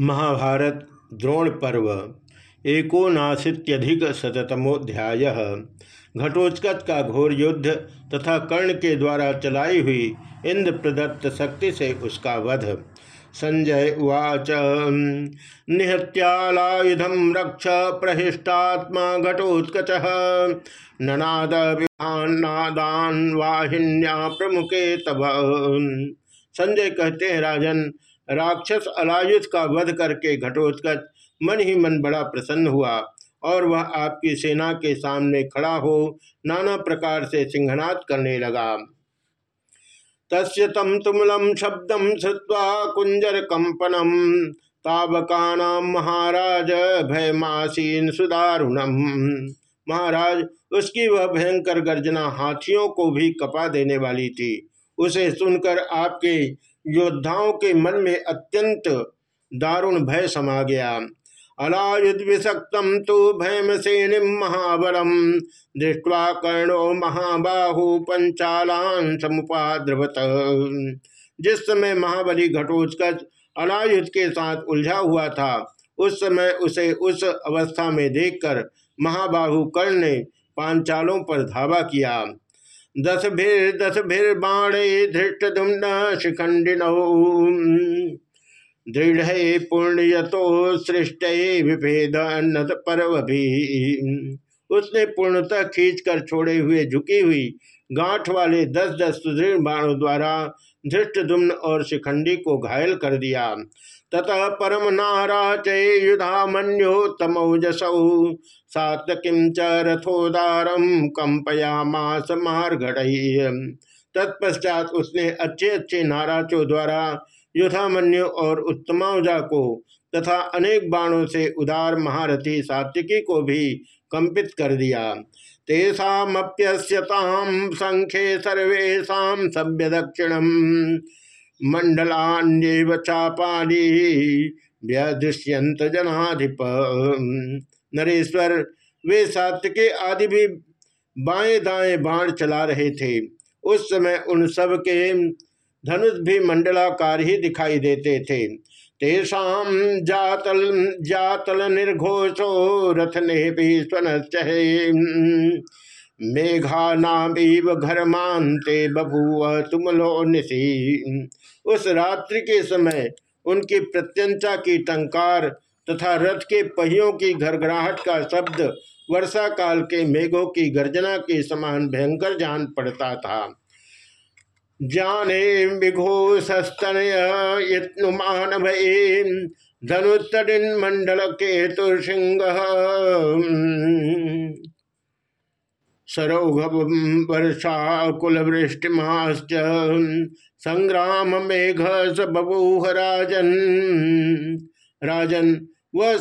महाभारत द्रोण पर्व एकोनाशीत्यधिक शतमोध्याय घटोत्कच का घोर युद्ध तथा कर्ण के द्वारा चलाई हुई इंद्र प्रदत्त शक्ति से उसका वध। संजय उवाच निहत्यालायुधम रक्ष प्रहिष्टात्मा घटोत्कच। ननाद वाहिन्या प्रमुखे तब संजय कहते हैं, राजन राक्षस अलायुध का वध करके घटोत्कच मन ही मन बड़ा प्रसन्न हुआ, और वह आपकी सेना के सामने खड़ा हो नाना प्रकार से सिंहनाद करने लगा। तस्य तम तुमलम शब्दम श्रुवा कुंजर कंपनम ताबका महाराज भयमासीन सुदारुणम महाराज, उसकी वह भयंकर गर्जना हाथियों को भी कपा देने वाली थी। उसे सुनकर आपके योद्धाओं के मन में अत्यंत दारुण भय समा गया। अलायुध विषक्तम तो भयम सेनि महाबलम दृष्टवा कर्णो महाबाहु पंचालान समुपाद्रवत। जिस समय महाबली घटोत्कच अलायुध के साथ उलझा हुआ था, उस समय उसे उस अवस्था में देखकर महाबाहु कर्ण ने पांचालों पर धावा किया। दस भीर दस भीर बाणे धृष्ट दुम्न शिखंडिनो। दृढ़ पुण्य तो सृष्ट विभेद नत पर्व भी। उसने पूर्णतः खींचकर छोड़े हुए, झुकी हुई गांठ वाले दस दस सुदृढ़ बाणों द्वारा धृष्ट दुम्न और शिखंडी को घायल कर दिया। ततः परम नाराचे युधामन्योतमौजसौ सातकिम च रथोदारम कंपयामास मार्गढ़ तत्पश्चात उसने अच्छे अच्छे नाराचों द्वारा युधामन्यु और उत्तमाउजा को तथा अनेक बाणों से उदार महारथी सात्विकी को भी कंपित कर दिया। तेषाप्यस्यताम संख्ये सर्वेशा सभ्य दक्षिणम मंडलान्यव चापाली व्यदुष्यंत जनाधिप। नरेश्वर, वे सात्विके आदि भी बाएँ दाएँ बाण चला रहे थे। उस समय उन सब के धनुष भी मंडलाकार ही दिखाई देते थे। तेषाम जातल जातल निर्घोषो रथ ने भी स्वनश्चहे। मेघा नामीव घर मानते बबुआ तुमलो निशी उस रात्रि के समय उनकी प्रत्यंचा की टंकार तथा रथ के पहियों की घरघराहट का शब्द वर्षा काल के मेघों की गर्जना के समान भयंकर जान पड़ता था। जाने विघो सस्तनयुमान भये धनुतरिन मंडल के सिंह। सरोघ वर्षा कुलवृष्टिमाश्च, संग्राम मेघ स बबूह राजन। राजन वह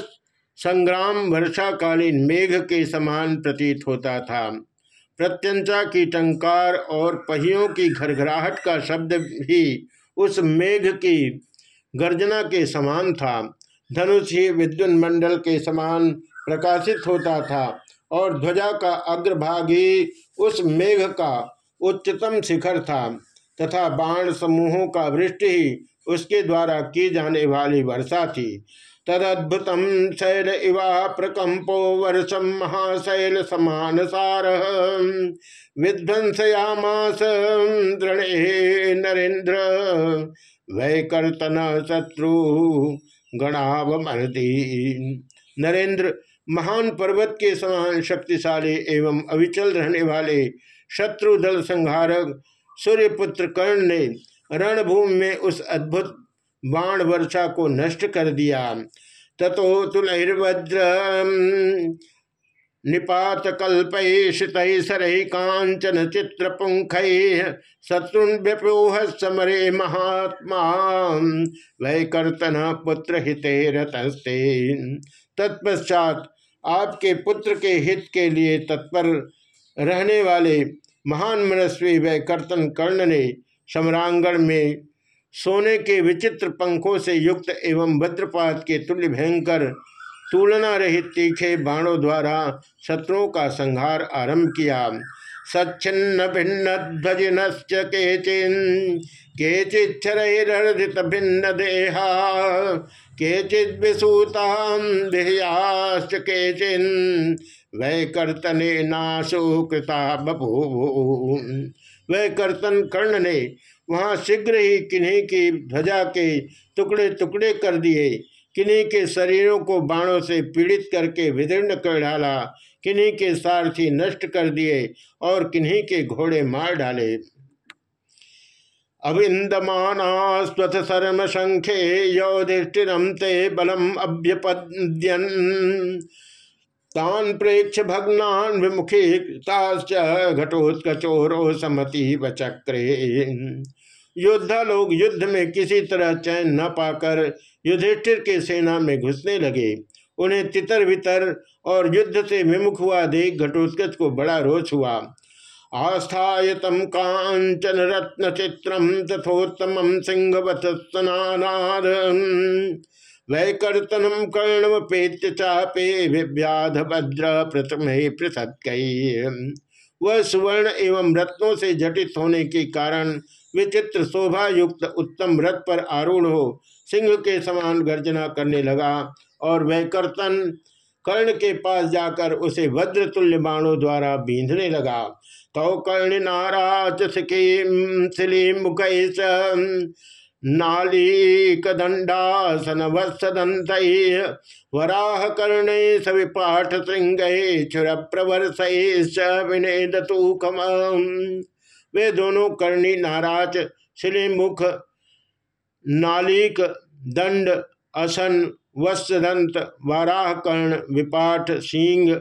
संग्राम वर्षाकालीन मेघ के समान प्रतीत होता था। प्रत्यंचा की टंकार और पहियों की घरघराहट का शब्द भी उस मेघ की गर्जना के समान था। धनुष ही विद्युत मंडल के समान प्रकाशित होता था और ध्वजा का अग्रभागी उस मेघ का उच्चतम शिखर था तथा बाण समूहों का वृष्टि ही उसके द्वारा की जाने वाली वर्षा थी। तदद्भुत शैल इवा प्रकंपो वर्षम महाशैल समान सार विध्वंसयामास दृणे नरेन्द्र, वैकर्तन शत्रु गणावमर्दी नरेंद्र महान पर्वत के समान शक्तिशाली एवं अविचल रहने वाले शत्रु दल संहारक सूर्यपुत्र कर्ण ने रणभूमि में उस अद्भुत बाण वर्षा को नष्ट कर दिया। ततो तुलैर्वज्र निपात कल्पैषित सरह कांचन चित्र पुंख शत्रुन्व्यपोह समरे महात्मा, वैकर्तन पुत्र हिते रतस्ते। तत्पश्चात आपके पुत्र के हित के लिए तत्पर रहने वाले महान मनस्वी वैकर्तन कर्ण ने सम्रांगण में सोने के विचित्र पंखों से युक्त एवं वज्रपात के तुल्य भयंकर तुलना रहित तीखे बाणों द्वारा शत्रुओं का संहार आरंभ किया। सच्छिन्न भिन्न ध्वजिन केचिन केचिच्छरहित भिन्न देहा केचिद विसूताम केचिन वै कर्तने नाशो कृता बभू वह कर्तन कर्ण ने वहाँ शीघ्र ही किन्हीं की ध्वजा के टुकड़े टुकड़े कर दिए। किन्हीं के शरीरों को बाणों से पीड़ित करके विदीर्ण कर डाला। किन्हीं के सारथी नष्ट कर दिए और किन्हीं के घोड़े मार डाले। अविंदमाना शर्म संख्ये योधिष्ठिरम ते बलम अभ्यपद्यन। तान प्रेक्ष भग्नान विमुखी घटोत्कचोरो समति बचक्रे योद्धा लोग युद्ध में किसी तरह चैन न पाकर युधिष्ठिर के सेना में घुसने लगे। उन्हें तितर वितर और युद्ध से विमुख हुआ देख घटोत्कच को बड़ा रोष हुआ। आस्थाय तम कांचन रत्न चित्रम तथोत्तम सिंहवत स्नानाद वैकर्तनम कर्णमपेत्य चापे विव्याध भद्र प्रथम पृथक वह सुवर्ण एवं रत्नों से जटित होने के कारण विचित्र शोभा युक्त उत्तम रथ पर आरूढ़ हो सिंह के समान गर्जना करने लगा और वैकर्तन कर्ण के पास जाकर उसे वज्र तुल्य बाणों द्वारा बींधने लगा। तो कर्ण नाराज़ शिली मुख नालीकदंडासन वत्सदंत वराह कर्णे सविपाठ श्रृंग चुर प्रवर्ष विनेदतूकम वे दोनों कर्णी नाराज़ शिलीमुख नालिक दंड असन वत्सदंत वाराह कर्ण विपाठ, सिंह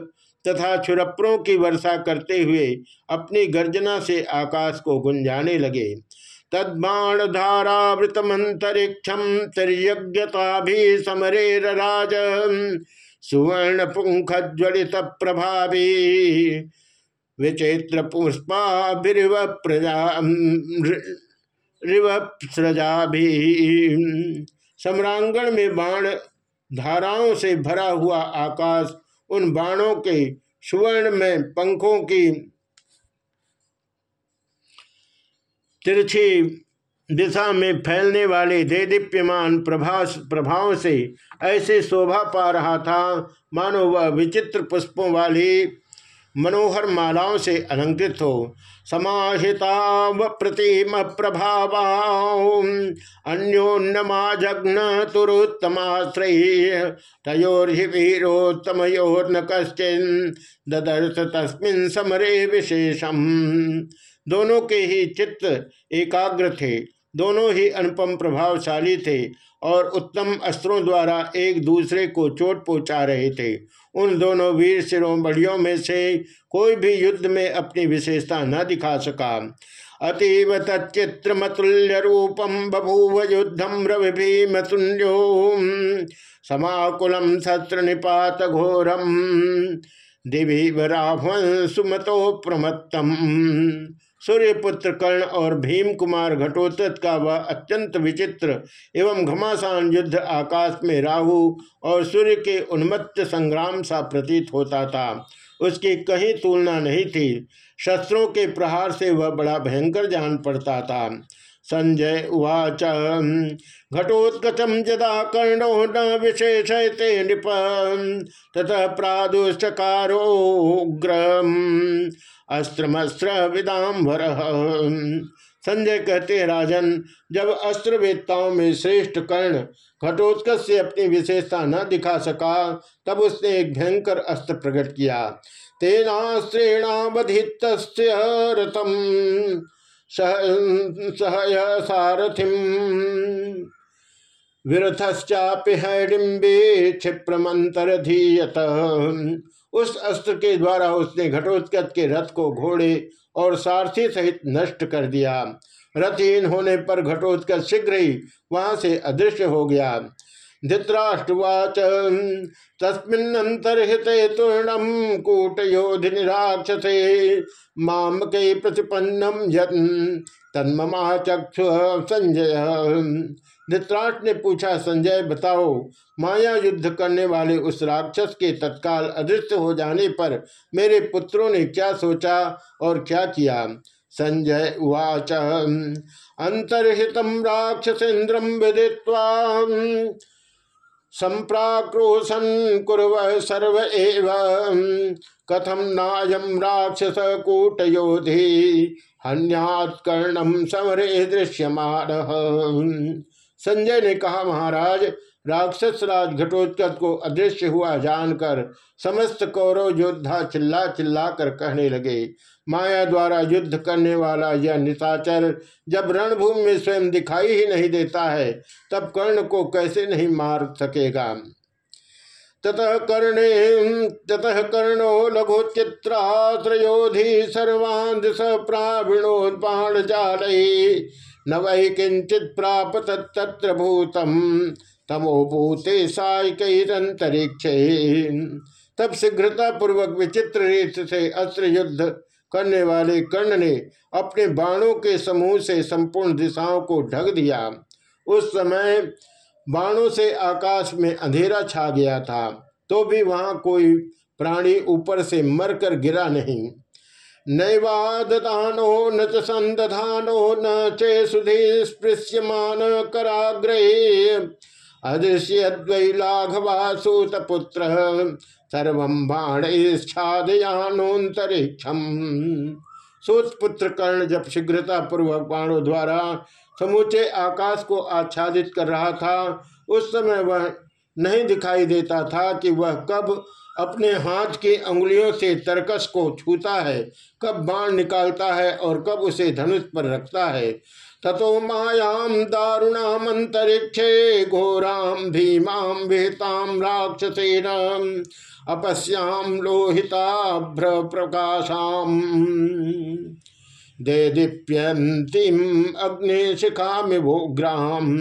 तथा छुरप्रों की वर्षा करते हुए अपनी गर्जना से आकाश को गुंजाने लगे। तद्बाण भी समरेर राज सुवर्ण पुंख ज्वलित प्रभावी विचित्र पुष्पाभिव प्रजा सृजा भी सम्रांगण में बाण धाराओं से भरा हुआ आकाश उन बाणों के सुवर्ण में पंखों की तिरछी दिशा में फैलने वाले दे दीप्यमान प्रभाव से ऐसे शोभा पा रहा था। मानो वह विचित्र पुष्पों वाली मनोहर मालाओं से अलंकृत हो। समाहिता व प्रतिम प्रभाव अन्योन्नमा जग्न तुरुत्तमाश्रय, तयोर्हि वीरोत्तमयोर्न कश्चिन ददर्श तस्मिन समरे विशेषम। दोनों के ही चित्त एकाग्र थे, दोनों ही अनुपम प्रभावशाली थे और उत्तम अस्त्रों द्वारा एक दूसरे को चोट पहुँचा रहे थे। उन दोनों वीर शिरोमणियों में से कोई भी युद्ध में अपनी विशेषता न दिखा सका। अतीव तच्चित्रमतुल्य रूपम बभूव युद्धम रवि भीमतुल्यो समाकुलम शस्त्र निपात घोरम दिवी सुमतो प्रमत्तम। सूर्यपुत्र कर्ण और भीम कुमार घटोत्त का वह अत्यंत विचित्र एवं घमासान युद्ध आकाश में राहु और सूर्य के उन्मत्त संग्राम सा प्रतीत होता था। उसकी कहीं तुलना नहीं थी। शस्त्रों के प्रहार से वह बड़ा भयंकर जान पड़ता था। संजय उवाच घटोत्कचम जदा कर्णो न विशेष नृप, ततः प्रादुष्टकारोग्र अस्त्रमस्त्र विदाम्बर। संजय कहते, राजन, जब अस्त्र वेदताओं में श्रेष्ठ कर्ण घटोत्कच से अपनी विशेषता न दिखा सका, तब उसने एक भयंकर अस्त्र प्रकट किया। तेनास्त्रेणावधित रथम सहय सारथिम विरथश्चापि क्षिप्रमंतर धीयत उस अस्त्र के द्वारा उसने घटोत्कच के रथ को घोड़े और सारथी सहित नष्ट कर दिया। रथहीन होने पर घटोत्कच शीघ्र ही वहाँ से अदृश्य हो गया। धृतराष्ट्रवाच तस्मिन्नंतर्हित तूर्णम कूटयोधि निराक्षसे माम के प्रतिपन्नम यन संजय। धृतराष्ट्र ने पूछा, संजय, बताओ, माया युद्ध करने वाले उस राक्षस के तत्काल अदृश्य हो जाने पर मेरे पुत्रों ने क्या सोचा और क्या किया? संजय उवाच। अंतर्हित राक्षसेन्द्रम विदित्वा संप्राक्रोशन कुरव सर्व कथम नायम राक्षस कूटयोधि, हन्यात कर्णम समरे दृश्यमान। संजय ने कहा, महाराज, राक्षस राज घटोत्कच को अदृश्य हुआ जानकर समस्त कौरव योद्धा चिल्ला चिल्ला कर कहने लगे। माया द्वारा युद्ध करने वाला यह निशाचर जब रणभूमि में स्वयं दिखाई ही नहीं देता है, तब कर्ण को कैसे नहीं मार सकेगा? ततः कर्णे, ततः कर्णो लघु चित्राश्रयोधि सर्वान् दिश जाल। न वै किंचित प्राप्त तत्र भूतम तमोभूते सायकंतरिक्ष तब शीघ्रता पूर्वक विचित्र रीत से अस्त्र युद्ध करने वाले कर्ण ने अपने बाणों के समूह से संपूर्ण दिशाओं को ढक दिया। उस समय बाणों से आकाश में अंधेरा छा गया था तो भी वहाँ कोई प्राणी ऊपर से मरकर गिरा नहीं। नैवादतानो न च संदधानो न चे सुधि स्पृश्यमान कराग्रहे। अदृश्य लाघवा पुत्र सर्व कर्ण जब शीघ्रता पूर्वक बाणों द्वारा समूचे आकाश को आच्छादित कर रहा था, उस समय वह नहीं दिखाई देता था कि वह कब अपने हाथ की अंगुलियों से तरकस को छूता है, कब बाण निकालता है और कब उसे धनुष पर रखता है। ततो मायाम दारुणाम अंतरिक्षे घोराम भीमाम विहताम राक्षसेन अपश्याम लोहिताभ्र प्रकाशाम दे दीप्यंतिम अग्निशिखा में भोग्राम।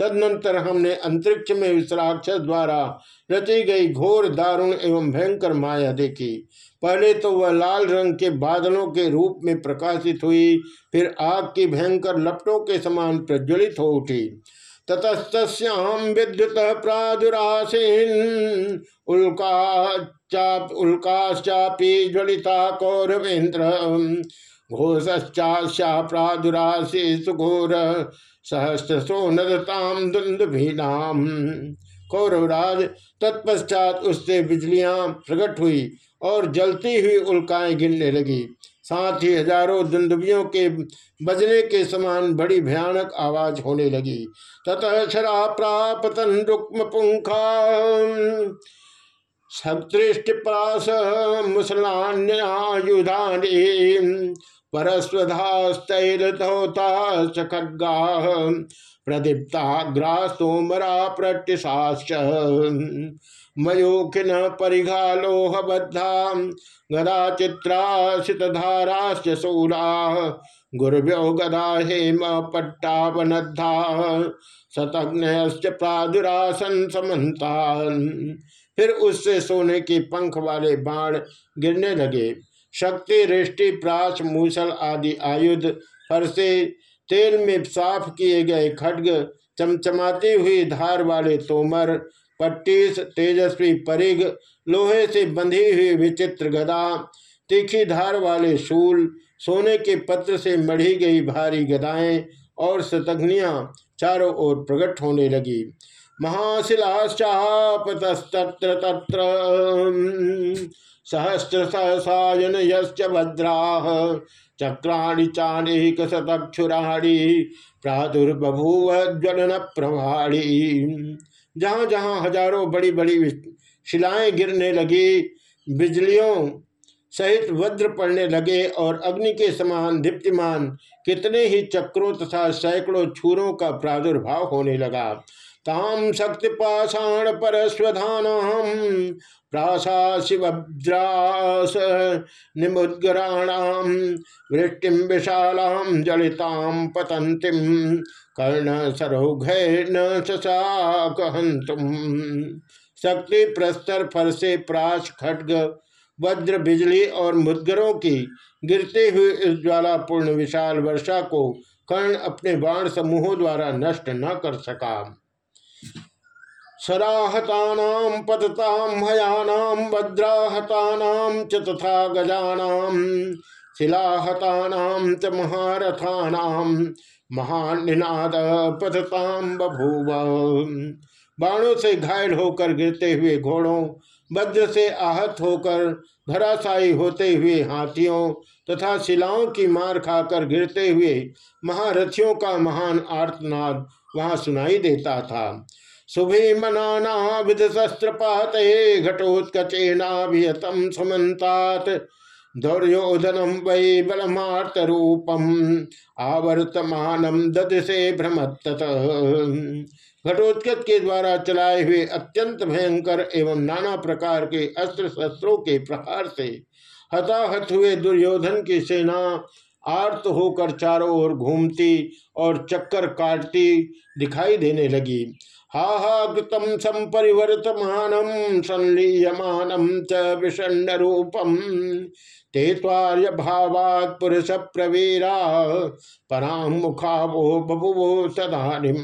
तदनंतर हमने अंतरिक्ष में इस राक्षस द्वारा रची गई घोर दारुण एवं भयंकर माया देखी। पहले तो वह लाल रंग के बादलों के रूप में प्रकाशित हुई, फिर आग की भयंकर लपटों के समान प्रज्वलित हो उठी। ततस्तस्याम विद्युत प्रादुरासीन। उल्का उल्काश्चापी ज्वलिता कौरवेन्द्र। घोषश्चा प्रादुरासी सुघोर। सहस्रो नदताम दुंदुभीनाम कौरवराज तत्पश्चात उससे बिजलियाँ प्रकट हुई और जलती हुई उल्काएँ गिरने लगी। साथ ही हज़ारों दुंदुबियों के बजने के समान बड़ी भयानक आवाज़ होने लगी। ततः शरा प्रापतन रुक्म पुंखा सप्तृष्टिप्रास मुसलान्यायुधानी परस्वधास्तैरथोता खड्गा प्रदीप्ताग्रा सोमरा प्रत्यशाश्च मयूखिन परिघालोहबद्धा गदा चित्राशितधाराश्च शूला गुरुभ्यो गदा हेम पट्टावनद्धा शतघ्नश्च प्रादुरासन समन्तान। फिर उससे सोने के पंख वाले बाण गिरने लगे। शक्ति, रिष्टि प्राच मूसल आदि आयुध, फरसे, तेल में साफ़ किए गए खड्ग, चमचमाती हुई धार वाले तोमर, पट्टीस, तेजस्वी परिग लोहे से बंधी हुई विचित्र गदा, तीखी धार वाले शूल, सोने के पत्र से मढ़ी गई भारी गदाएँ और शतघ्नियाँ चारों ओर प्रकट होने लगी। महाशिलाश्चापतस्तत्र तत्र। सहस्र सहसायन यश्च भद्राः, चक्राणि चानेक शतक्षुराणी प्रादुर्बभूव ज्वलन प्रभाणी जहाँ जहाँ हज़ारों बड़ी बड़ी शिलाएँ गिरने लगी, बिजलियों सहित वज्र पड़ने लगे और अग्नि के समान दीप्तिमान कितने ही चक्रों तथा सैकड़ों छूरों का प्रादुर्भाव होने लगा। ताम शक्ति पाषाण पर स्वधान प्राशा शिवद्रास निमुद्गराणाम वृष्टिम विशालाम जलिताम पतंतिम कर्ण न तुम शक्ति प्रस्तर फरसे प्राश, खड्ग, वज्र, बिजली और मुद्गरों की गिरते हुए इस ज्वालापूर्ण विशाल वर्षा को कर्ण अपने बाण समूहों द्वारा नष्ट न कर सका। सराहतानाम पतताम हयानाम वज्राहतानाम च तथा गजानाम शिलाहतानाम च महारथानाम महानिनाद पतताम बभूव। बाणों से घायल होकर गिरते हुए घोड़ों, वज्र से आहत होकर धराशायी होते हुए हाथियों तथा शिलाओं की मार खाकर गिरते हुए महारथियों का महान आर्तनाद वहाँ सुनाई देता था। शुभे मनाना विध शस्त्रपात घटोत्कचेनाभिहतम सुमंतात दुर्योधनम वै भ्रमत के द्वारा चलाए हुए अत्यंत भयंकर एवं नाना प्रकार के अस्त्र शस्त्रों के प्रहार से हताहत हुए दुर्योधन की सेना आर्त होकर चारों ओर घूमती और चक्कर काटती दिखाई देने लगी। हाहाकृतम संपरिवर्तमानम संलीयमानम च विषण्ण रूपम ते तार्य भावात पुरुष प्रवीरा पराम मुखा वो बबुवो सदानिम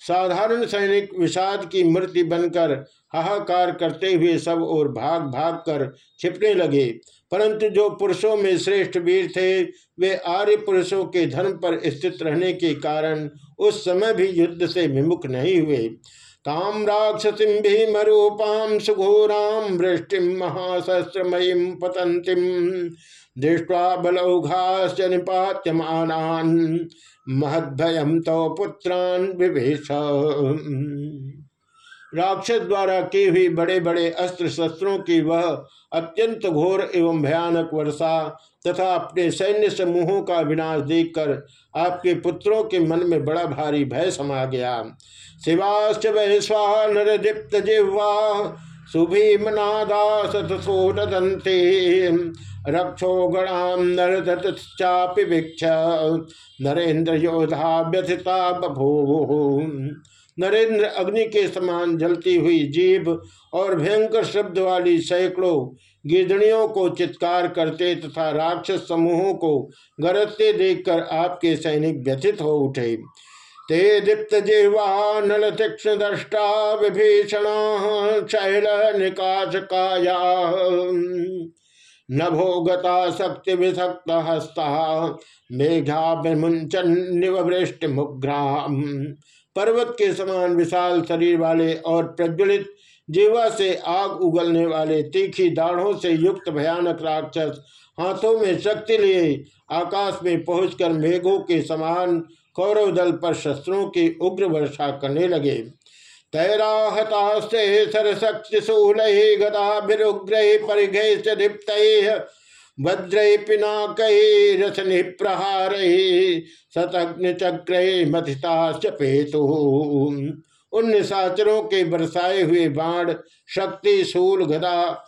साधारण सैनिक विषाद की मूर्ति बनकर हाहाकार करते हुए सब और भाग भाग कर छिपने लगे। परंतु जो पुरुषों में श्रेष्ठ वीर थे, वे आर्य पुरुषों के धर्म पर स्थित रहने के कारण उस समय भी युद्ध से विमुख नहीं हुए। ताम राक्षसी भीमरूपाम सुघोराम वृष्टि महाशस्त्रमयी पतंतिम दृष्टवा बलौघाश्च निपात्यमानान महद्भयम तो पुत्रान विभेश राक्षस द्वारा की हुई बड़े बड़े अस्त्र शस्त्रों की वह अत्यंत घोर एवं भयानक वर्षा तथा अपने सैन्य समूहों का विनाश देखकर आपके पुत्रों के मन में बड़ा भारी भय समा गया। शिवाश्च वैश्वा नर दीप्त जिह्वा सुभीमनादा सतसोदंते रक्षो गणाम नरदत्चापि भिक्ष नरेंद्र योधा व्यथिता बभू नरेंद्र अग्नि के समान जलती हुई जीभ और भयंकर शब्द वाली सैकड़ों गिदड़ियों को चित्कार करते तथा राक्षस समूहों को गरजते देखकर आपके सैनिक व्यथित हो उठे। ते दीप्त जिह्वा नल तीक्षण दृष्टा विभीषण शैल निकाश काया नभोगता शक्ति विषक्त हस्ता मेघा विमुंचन निवृष्टि मुग्राम। पर्वत के समान विशाल शरीर वाले और प्रज्वलित जीवा से आग उगलने वाले तीखी दाढ़ों से युक्त भयानक राक्षस हाथों में शक्ति लिए आकाश में पहुंचकर मेघों के समान कौरव दल पर शस्त्रों की उग्र वर्षा करने लगे। तैराहतास्ते सरशक्ति शूल गदाभिरुग्रह परिघ दीप्त भद्र पिनाक रसनि प्रहार शतग्न चक्र मथिताश्च पेतु। उन निशाचरों के बरसाए हुए बाण शक्ति शूल गदा,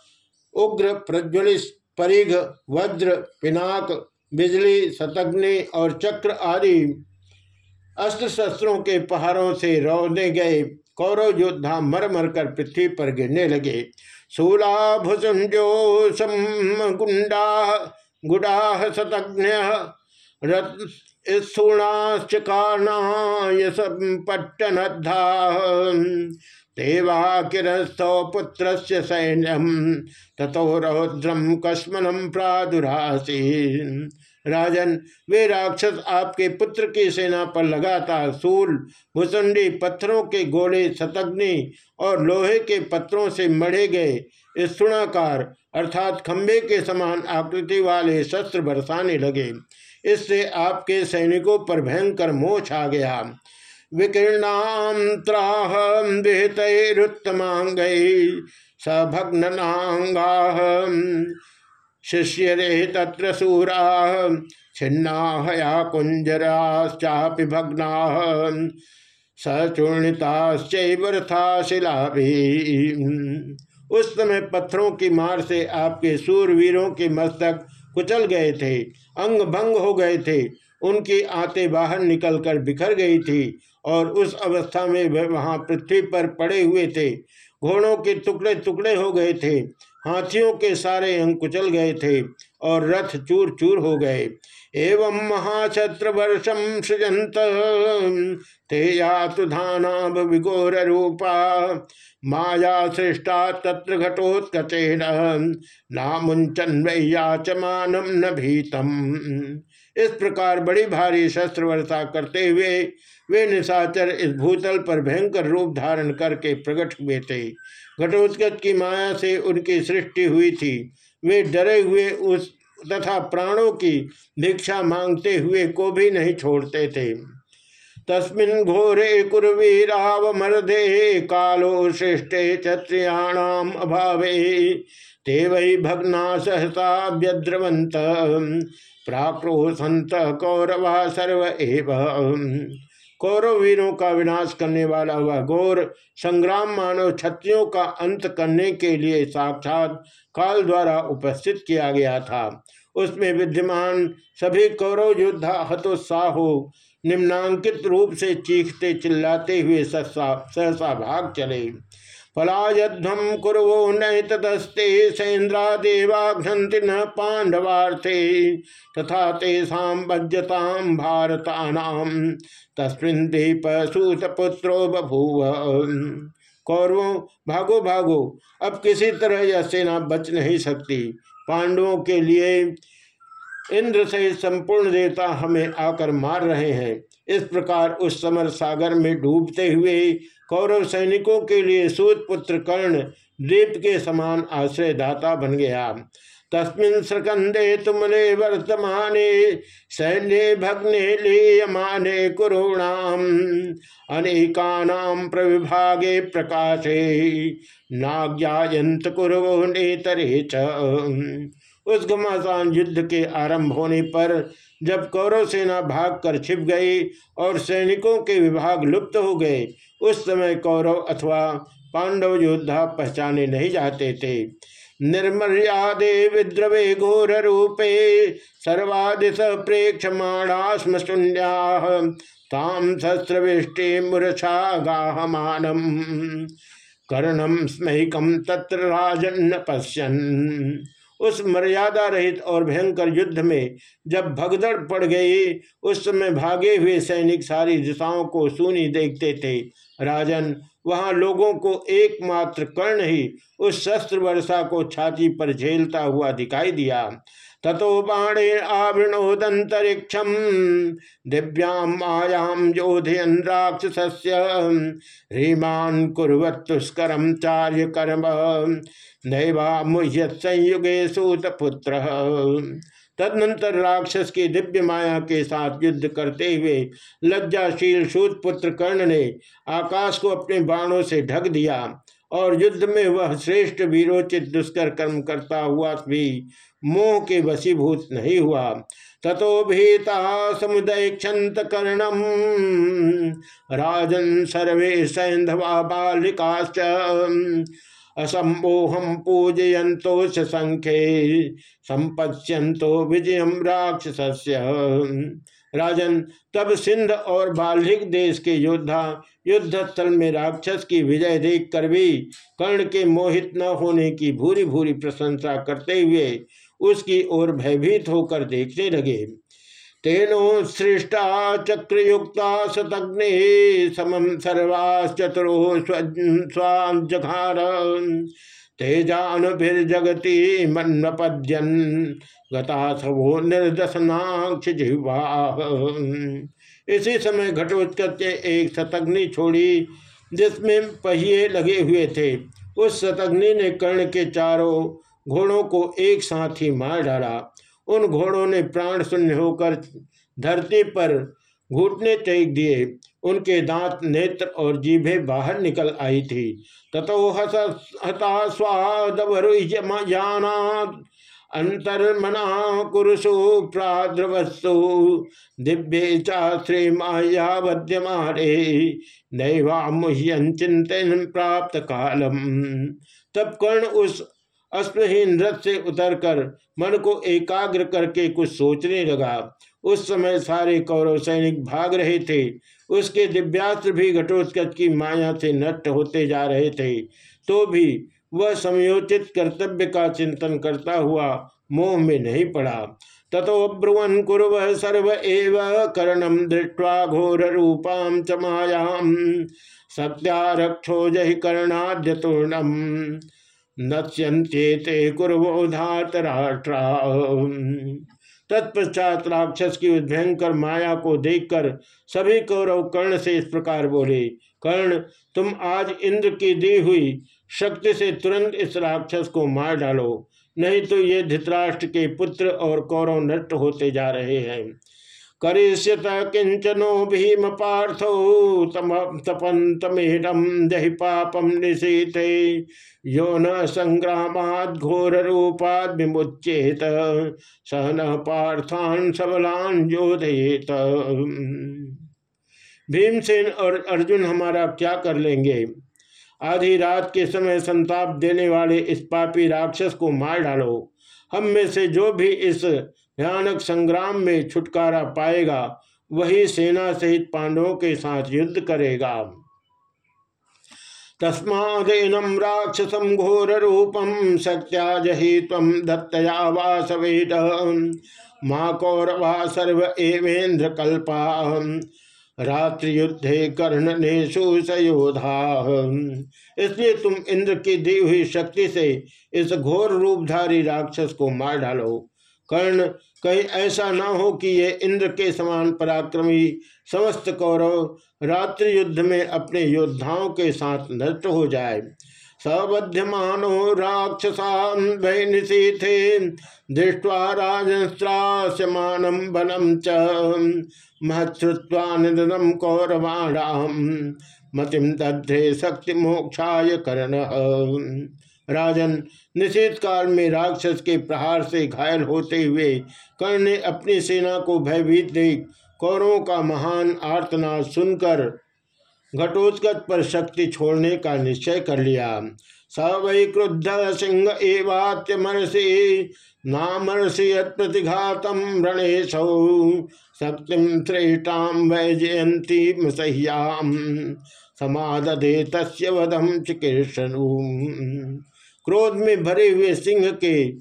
उग्र, प्रज्वलित, परिघ, वज्र, पिनाक, बिजली शतग्नि और चक्र आदि अस्त्र शस्त्रों के पहाड़ों से रौने गए। कौरव योद्धा मर मर कर पृथ्वी पर गिरने लगे। भुसुंजो गुंडा, गुडा सतज्ञ पट्टनद्धा देवा किरस्थो पुत्र सैन्यम तथो रौद्रम कस्मनम प्रादुरासी राजन, वे राक्षस आपके पुत्र की सेना पर लगातार सूल, भुसुंडी पत्थरों के गोले शतग्नि और लोहे के पत्थरों से मढ़े गए स्तुणाकार अर्थात खंबे के समान आकृति वाले शस्त्र बरसाने लगे। इससे आपके सैनिकों पर भयंकर मोह छा गया। विकीर्णाम त्राह विहितरुत्तमांग सभग्नांगा शिष्य रे तत्र सूरा छिन्ना हया कुंजराश्चापि भग्ना सचूर्णिताश्चरथा शिला उस समय पत्थरों की मार से आपके सूरवीरों के मस्तक कुचल गए थे, अंग भंग हो गए थे। उनकी आते बाहर निकलकर बिखर गई थी और उस अवस्था में वह वहाँ पृथ्वी पर पड़े हुए थे। घोड़ों के टुकड़े टुकड़े हो गए थे, हाथियों के सारे अंग कुचल गए थे। और रथ चूर चूर हो गए। एवं महाछत्र वर्षम सृजंत ते यातुधानाभ विगोर रूपा। माया सृष्टा तत्र घटोत्कचेन। नामुंचन वैयाचमानम न भीतम। इस प्रकार बड़ी भारी शस्त्र वर्षा करते हुए वे निशाचर इस भूतल पर भयंकर रूप धारण करके प्रकट हुए थे। घटोत्कच की माया से उनकी सृष्टि हुई थी। वे डरे हुए उस तथा प्राणों की भिक्षा मांगते हुए को भी नहीं छोड़ते थे। तस्मिन् घोरे कुरवीरावमर्दे कालो श्रेष्ठे क्षत्रियाणाम अभावे ते वै भगना सहसा व्यद्रवंत प्राक्रोशंत कौरवा सर्व एव। कौरव वीरों का विनाश करने वाला वह घोर संग्राम मानव क्षत्रियों का अंत करने के लिए साक्षात काल द्वारा उपस्थित किया गया था। उसमें विद्यमान सभी कौरव योद्धा हतोत्साह हो निम्नांकित रूप से चीखते चिल्लाते हुए सहसा भाग चले। नैतस्ते सैन्द्रा देवाघ्नति न पांडवार्थे तथा तेषा सूतपुत्रो बभूव। कौरवों, भागो भागो, अब किसी तरह यह सेना बच नहीं सकती। पांडवों के लिए इंद्र से संपूर्ण देवता हमें आकर मार रहे हैं। इस प्रकार उस समर सागर में डूबते हुए कौरव सैनिकों के लिए सूत पुत्र कर्ण द्वीप के समान आश्रय दाता बन गया। तस्मिन स्रकंदे तुमले वर्तमाने, सैन्य भग्ने लीयमाने कुरुणाम, अनेकानाम प्रविभागे प्रकाशे नाज्ञायंत कुरवो नेतरे उस घमासान युद्ध के आरंभ होने पर जब कौरव सेना भाग कर छिप गई और सैनिकों के विभाग लुप्त हो गए उस समय कौरव अथवा पांडव योद्धा पहचाने नहीं जाते थे। निर्मर्यादे विद्रवे घोर रूपे सर्वादिश प्रेक्षमाणास्म शून्या ताम शस्त्रविष्टि मूर्छा गाहमानम कर्णम स्मैकम तत्र राजन पश्यन। उस मर्यादा रहित और भयंकर युद्ध में जब भगदड़ पड़ गई, उस समय भागे हुए सैनिक सारी दिशाओं को सुनी देखते थे। राजन, वहाँ लोगों को एकमात्र कर्ण ही उस शस्त्र वर्षा को छाती पर झेलता हुआ दिखाई दिया। ततो बाणे आवृणोदंतरिक्षम दिव्याम मायाम योधयन राक्षस ह्रीमान कुरत्तुष्करम चार्य कर्म नैवा मुह्यत संयुगे सूतपुत्र। तदनंतर राक्षस की दिव्य माया के साथ युद्ध करते हुए लज्जाशील सूत पुत्र कर्ण ने आकाश को अपने बाणों से ढक दिया। और युद्ध में वह श्रेष्ठ वीरोचित दुष्कर कर्म करता हुआ भी मोह के वशीभूत नहीं हुआ। ततो भीता समुदय क्षंत कर्णम राजन सर्वे सैंधवा बालिकाश्च। असमोहम पूजयंतो संख्ये। संपत्स्यंतो विजय राक्षस राजन, तब सिंध और बाल्हिक देश के योद्धा युद्ध स्थल में राक्षस की विजय देख कर भी कर्ण के मोहित न होने की भूरी भूरी प्रशंसा करते हुए उसकी ओर भयभीत होकर देखने लगे। तेनो सृष्टा चक्रयुक्ता शतग्ने समम सर्वाश्चतुरो स्वाजघार। तेजानुभिर्जगति मन्नपद्यन गतासवो निर्दशनाक्ष जिह्वा इसी समय घटोत्कच के एक शतग्नि छोड़ी, जिसमें पहिए लगे हुए थे। उस शतग्नि ने कर्ण के चारों घोड़ों को एक साथ ही मार डाला। उन घोड़ों ने प्राण शून्य होकर धरती पर घुटने टेक दिए। उनके दांत, नेत्र और जीभे बाहर निकल आई थी। ततो हता स्वादवरुनाद अंतर्मना कुरुषु प्राद्रवस्तु दिव्य चाश्रे मायावद्यमारे नैवा मुह्यन चिंतन प्राप्त कालम तब कर्ण उस अश्वहीन रथ से उतरकर मन को एकाग्र करके कुछ सोचने लगा। उस समय सारे कौरव सैनिक भाग रहे थे। उसके दिव्यास्त्र भी घटोत्कच की माया से नष्ट होते जा रहे थे। तो भी वह समयोचित कर्तव्य का चिंतन करता हुआ मोह में नहीं पड़ा। ततो ब्रुवन कुरव सर्व एव कर्णम दृष्टवा घोर रूपाम च मायाम। सत्यारक्षो जहि कर्णाद्य तूर्णम नश्यंत्येते कुरवोधात राष्ट्रा तत्पश्चात राक्षस की उस भयंकर माया को देखकर सभी कौरव कर्ण से इस प्रकार बोले, कर्ण, तुम आज इंद्र की दी हुई शक्ति से तुरंत इस राक्षस को मार डालो, नहीं तो ये धृतराष्ट्र के पुत्र और कौरव नष्ट होते जा रहे हैं। करिष्यत किंचनो भीम पार्थो तम तपंतमेडम दहि पापम निशीते यो न संग्रामाद घोर रूपाद विमुचेत स न पार्थान सबलान योधेत भीमसेन और अर्जुन हमारा क्या कर लेंगे? आधी रात के समय संताप देने वाले इस पापी राक्षस को मार डालो। हम में से जो भी इस भयानक संग्राम में छुटकारा पाएगा, वही सेना सहित पांडवों के साथ युद्ध करेगा। तस्मादेनम राक्षसम घोर रूपम सत्याजही तम दत्तया वासवेद। माँ कौरवा सर्व एवेन्द्र कल्पा। रात्रि युद्धे कर्ण ने सुसयोधा इसलिए तुम इंद्र की दी हुई शक्ति से इस घोर रूपधारी राक्षस को मार डालो। कर्ण कहीं ऐसा न हो कि ये इंद्र के समान पराक्रमी समस्त कौरव रात्रि युद्ध में अपने योद्धाओं के साथ नष्ट हो जाए। सबध्यमानो राक्षसान थे। दृष्टवा राजस्त्रास्यमानम बलम च। महत्वानदम कौरवाणाम मतिम दधे शक्ति मोक्षा कर्ण। राजन निषेध काल में राक्षस के प्रहार से घायल होते हुए कर्ण ने अपनी सेना को भयभीत देख कौरों का महान आर्तनाद सुनकर घटोत्कच पर शक्ति छोड़ने का निश्चय कर लिया। स वै क्रुद्ध सिंह एवात्यमर्षि नामर्षि प्रतिघातम रणेशौ शक्तिम श्रेष्ठाम वैजयंती सह्याम समादे तस्य वधम क्रोध में भरे हुए सिंह के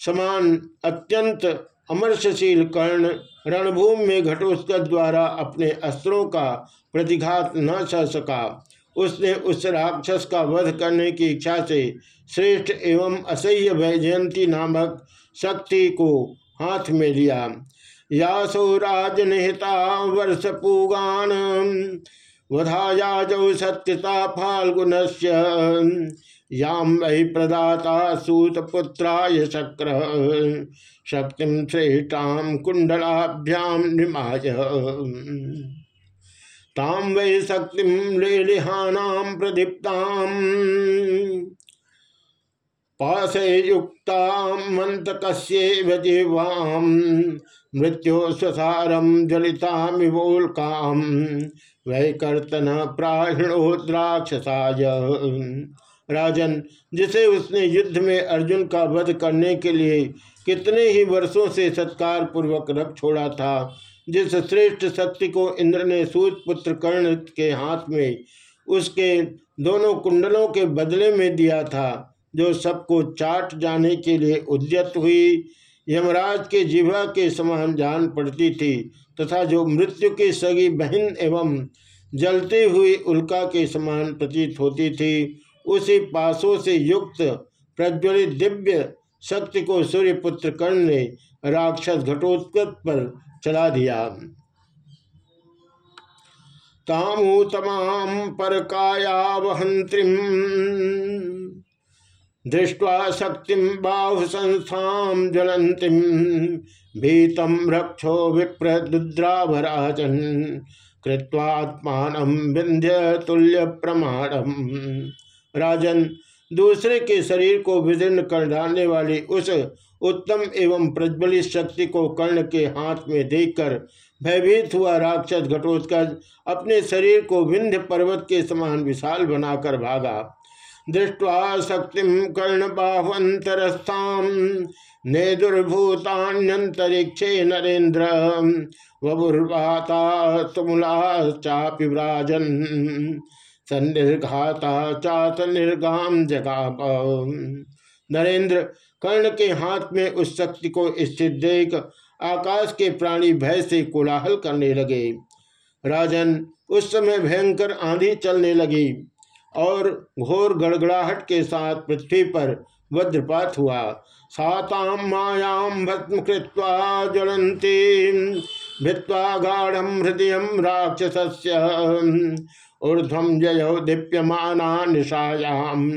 समान अत्यंत अमरशशील कर्ण रणभूमि में घटोत्कच द्वारा अपने अस्त्रों का प्रतिघात न सह सका। उसने उस राक्षस का वध करने की इच्छा से श्रेष्ठ एवं असह्य वैजयंती नामक शक्ति को हाथ में लिया। यासो राजनिहिता वर्ष पूगान, वधायाजौ सत्यता फाल्गुन याम वही प्रदाता सूतपुत्राय शक्र। शक्ति श्रेष्ठाम कुंडलाभ्याम निमाय। ताम वै शक्ति लेलिहानाम प्रदीप्ताम। पाशे युक्ता जीवाम मृत्यो स्वसारम जलितामिवोल्काम। वै कर्तन प्राहिणोद्राक्षसाय राजन, जिसे उसने युद्ध में अर्जुन का वध करने के लिए कितने ही वर्षों से सत्कार पूर्वक रख छोड़ा था, जिस श्रेष्ठ शक्ति को इंद्र ने सूत पुत्र कर्ण के हाथ में उसके दोनों कुंडलों के बदले में दिया था, जो सबको चाट जाने के लिए उद्यत हुई। यमराज के जीवा के समान जान पड़ती थी, तथा जो मृत्यु की सगी बहन एवं जलती हुई उल्का के समान प्रतीत होती थी उसी पासों से युक्त प्रज्वलित दिव्य शक्ति को सूर्यपुत्र कर्ण ने राक्षस घटोत्कट पर चला दिया। तामू तमाम पर काया वहंत्रिम दृष्टवा शक्ति बाहु संस्था ज्वलंतिम भीतम रक्षो विप्रद्रावराजन कृत्वात्मान विंध्य तुल्य प्रमाणम राजन, दूसरे के शरीर को विदीर्ण कर डालने वाली उस उत्तम एवं प्रज्वलित शक्ति को कर्ण के हाथ में देखकर भयभीत हुआ राक्षस घटोत्कच अपने शरीर को विंध्य पर्वत के समान विशाल बनाकर भागा। दृष्टवा शक्ति कर्ण बाहुअंतरस्था ने दुर्भूतान्यंतरिक्षे नरेन्द्र वबुर्वाता तुमुला चापि व्राजन सन्निर्घाता चात निर्गाम जगाप नरेंद्र कर्ण के हाथ में उस शक्ति को स्थित देख आकाश के प्राणी भय से कोलाहल करने लगे। राजन उस समय भयंकर आंधी चलने लगी और घोर गड़गड़ाहट के साथ पृथ्वी पर वज्रपात हुआ। साताम मायाम भस्म कृत्वा ज्वलंती भित्वा गाढ़ हृदय राक्षस ऊर्धम जयो दीप्यमाना निशायाम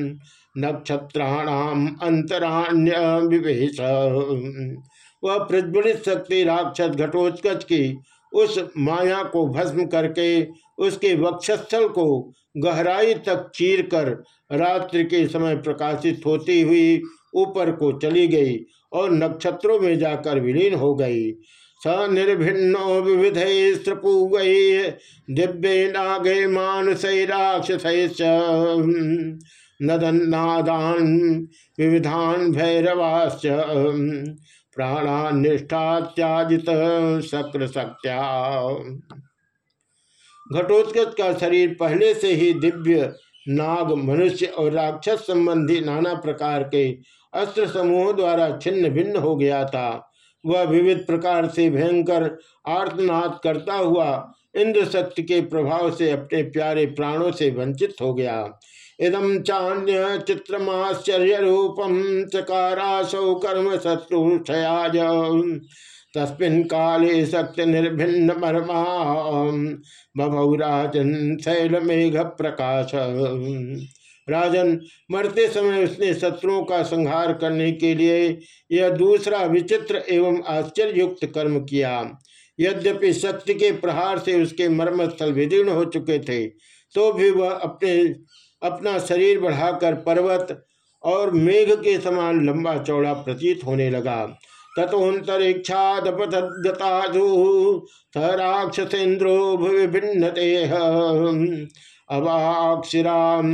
नक्षत्राणाम अंतराण्य विवेश वह प्रज्वलित शक्ति राक्षस घटोत्कच की उस माया को भस्म करके उसके वक्षस्थल को गहराई तक चीर कर रात्रि के समय प्रकाशित होती हुई ऊपर को चली गई और नक्षत्रों में जाकर विलीन हो गई। स निर्भिन्नो विविध गई दिव्य नागे मानस राक्षस नदन्नादान विविधान भैरवाश्च। प्राणानिष्ठात्याजित शक्र शक्त्या घटोत्कच का शरीर पहले से ही दिव्य, नाग, मनुष्य और राक्षस संबंधी नाना प्रकार के अस्त्र समूह द्वारा छिन्न भिन्न हो गया था। वह विविध प्रकार से भयंकर आर्तनाद करता हुआ इंद्र शक्ति के प्रभाव से अपने प्यारे प्राणों से वंचित हो गया। इदम चान्य चित्रमाश्चर्य रूपम चकारासौ कर्म शत्रुषयाज तस्मिन काले शक्ति निर्भिन्न मर्मा बभौराजन शैल मेघ प्रकाश राजन मरते समय उसने शत्रुओं का संहार करने के लिए यह दूसरा विचित्र एवं आश्चर्युक्त कर्म किया। यद्यपि शक्ति के प्रहार से उसके मर्मस्थल विदीर्ण हो चुके थे तो भी वह अपने, अपना शरीर बढ़ाकर पर्वत और मेघ के समान लंबा चौड़ा प्रतीत होने लगा। तथोन्तरिक्षादपतगताधु स राक्षसेन्द्रो भिन्न अवाक्षिराम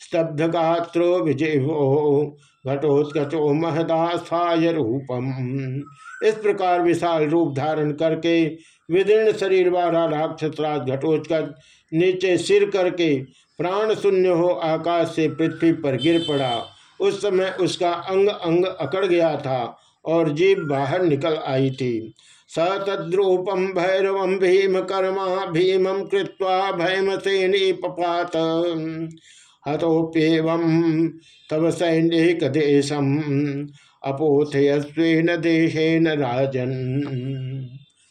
स्तब्ध गात्रो विजयो घटोत्कचो महदास्थाय रूपम। इस प्रकार विशाल रूप धारण करके, विदीर्ण शरीर वाला राक्षस राज घटोत्कच नीचे सिर करके प्राण शून्य हो आकाश से पृथ्वी पर गिर पड़ा। उस समय उसका अंग अंग अकड़ गया था और जीव बाहर निकल आई थी। स तद्रूपम भैरव भीम कर्मा भीम कृत्वा भयम सेनी पपात। हतोप्यव तब सैनिक देशम अपोथयस्वेन देशेन राजन।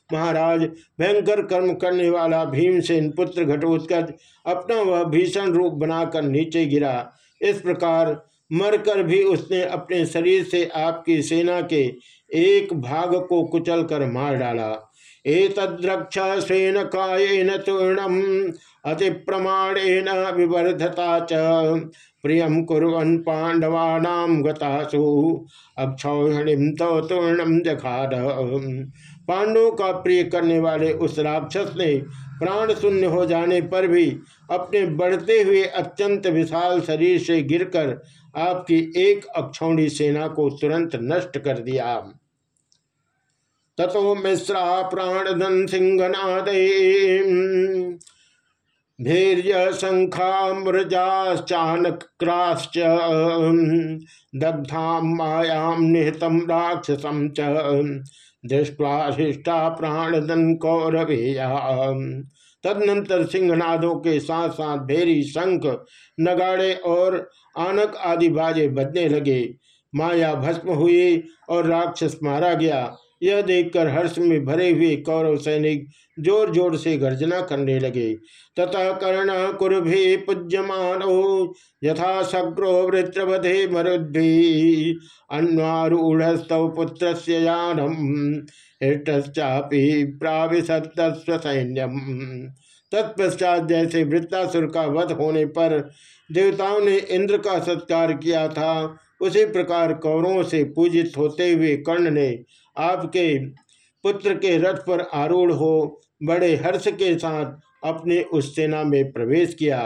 महाराज, भयंकर कर्म करने वाला भीमसेन पुत्र घटोत्कच अपना वह भीषण रूप बनाकर नीचे गिरा। इस प्रकार मरकर भी उसने अपने शरीर से आपकी सेना के एक भाग को कुचल कर मार डाला। एतद्रक्ष स्वेन कायेन तूर्णम अति प्रमाणेन विवर्धता च। प्रियम कुरन पांडवानाम गतासु। अक्षौहिणीम तो तूर्णम जखाद पांडवों का प्रिय करने वाले उस राक्षस ने प्राण शून्य हो जाने पर भी अपने बढ़ते हुए अत्यंत विशाल शरीर से गिरकर आपकी एक अक्षौणी सेना को तुरंत नष्ट कर दिया। तथो मिश्रा प्राणधन सिंहनाद। धैर्य शंखामृजाश्चानक्राश्च। दग्धा मायां निहतम राक्षसम च। दृष्टवा प्राणदन कौरवेया तदनंतर सिंहनादों के साथ साथ भेरी शंख, नगाड़े और आनक आदि बाजे बजने लगे। माया भस्म हुई और राक्षस मारा गया। यह देखकर हर्ष में भरे हुए कौरव सैनिक ज़ोर ज़ोर से गर्जना करने लगे। तथा कर्ण कुरभे पूज्यमान यथा सग्रो वृत्रवधे मरुद्भि अन्वारूढ़स्तव पुत्र हृष्टापि प्राविशतस्व सैन्यम। तत्पश्चात जैसे वृत्तासुर का वध होने पर देवताओं ने इंद्र का सत्कार किया था। उसी प्रकार कौरों से पूजित होते हुए कर्ण ने आपके पुत्र के रथ पर आरूढ़ हो बड़े हर्ष के साथ अपने उस सेना में प्रवेश किया।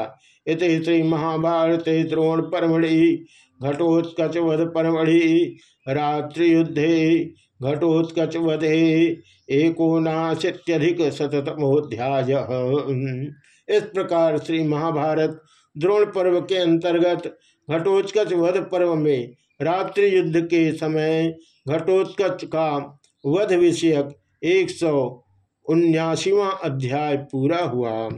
इत श्री महाभारत द्रोण परमढ़ि घटोत्कच वध परमढ़ि, रात्रि युद्धे घटोत्कच वधे एकोनाशीत्यधिक शतमोध्याय इस प्रकार श्री महाभारत द्रोण पर्व के अंतर्गत घटोत्कच वध पर्व में रात्रि युद्ध के समय घटोत्कच का वध विषयक एक सौ उन्यासीवा अध्याय पूरा हुआ।